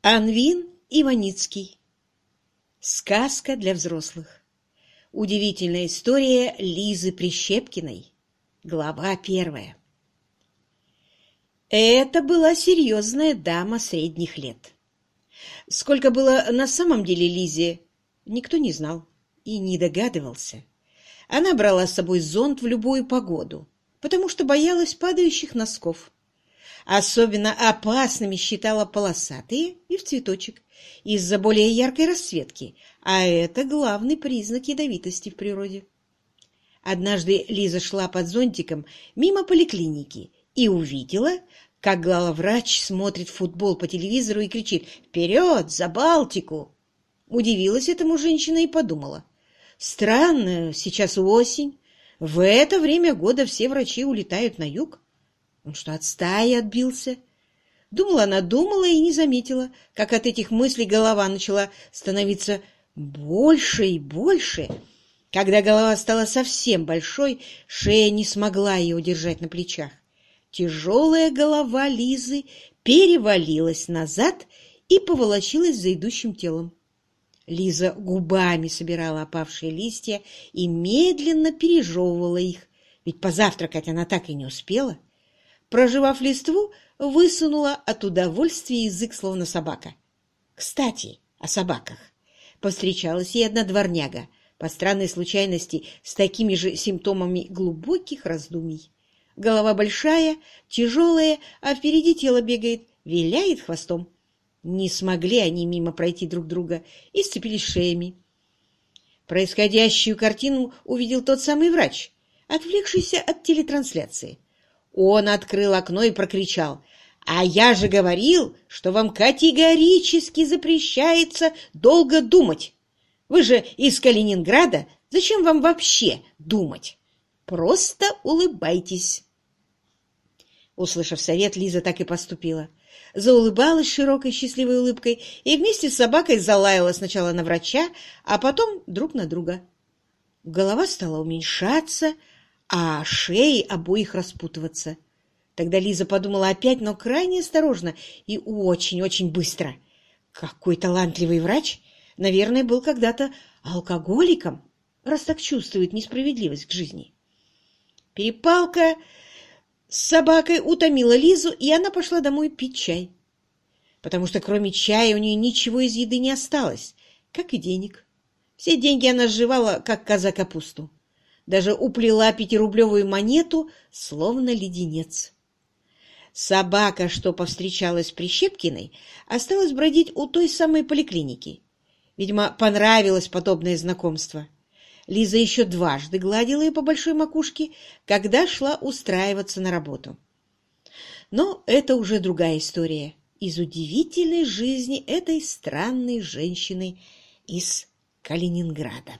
Анвин Иваницкий. Сказка для взрослых. Удивительная история Лизы Прищепкиной. Глава первая. Это была серьезная дама средних лет. Сколько было на самом деле Лизе, никто не знал и не догадывался. Она брала с собой зонт в любую погоду, потому что боялась падающих носков. Особенно опасными считала полосатые и в цветочек из-за более яркой расцветки, а это главный признак ядовитости в природе. Однажды Лиза шла под зонтиком мимо поликлиники и увидела, как главврач смотрит футбол по телевизору и кричит «Вперед! За Балтику!». Удивилась этому женщина и подумала. Странно, сейчас осень. В это время года все врачи улетают на юг. Он что, от стаи отбился? Думала она, думала и не заметила, как от этих мыслей голова начала становиться больше и больше. Когда голова стала совсем большой, шея не смогла ее удержать на плечах. Тяжелая голова Лизы перевалилась назад и поволочилась за идущим телом. Лиза губами собирала опавшие листья и медленно пережевывала их, ведь позавтракать она так и не успела. Проживав листву, высунула от удовольствия язык, словно собака. Кстати, о собаках. Повстречалась ей одна дворняга, по странной случайности, с такими же симптомами глубоких раздумий. Голова большая, тяжелая, а впереди тело бегает, виляет хвостом. Не смогли они мимо пройти друг друга и сцепились шеями. Происходящую картину увидел тот самый врач, отвлекшийся от телетрансляции. Он открыл окно и прокричал. «А я же говорил, что вам категорически запрещается долго думать. Вы же из Калининграда, зачем вам вообще думать? Просто улыбайтесь». Услышав совет, Лиза так и поступила. Заулыбалась широкой счастливой улыбкой и вместе с собакой залаяла сначала на врача, а потом друг на друга. Голова стала уменьшаться, а шеи обоих распутываться. Тогда Лиза подумала опять, но крайне осторожно и очень-очень быстро. Какой талантливый врач! Наверное, был когда-то алкоголиком, раз так чувствует несправедливость к жизни. Перепалка с собакой утомила Лизу, и она пошла домой пить чай. Потому что кроме чая у нее ничего из еды не осталось, как и денег. Все деньги она сживала, как коза капусту даже уплела пятирублевую монету, словно леденец. Собака, что повстречалась при Щепкиной, осталась бродить у той самой поликлиники. Видимо, понравилось подобное знакомство. Лиза еще дважды гладила ее по большой макушке, когда шла устраиваться на работу. Но это уже другая история из удивительной жизни этой странной женщины из Калининграда.